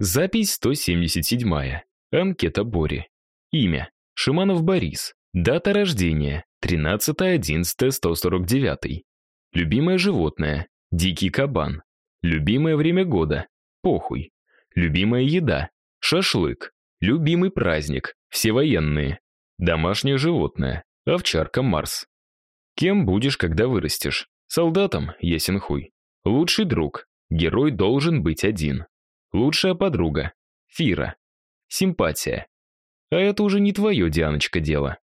Запись 177. Анкета Бори. Имя. Шиманов Борис. Дата рождения. 13.11.149. Любимое животное. Дикий кабан. Любимое время года. Похуй. Любимая еда. Шашлык. Любимый праздник. Все военные. Домашнее животное. Овчарка Марс. Кем будешь, когда вырастешь? Солдатом, ясен хуй. Лучший друг. Герой должен быть один. Лучшая подруга. Фира. Симпатия. А это уже не твое, Дианочка, дело.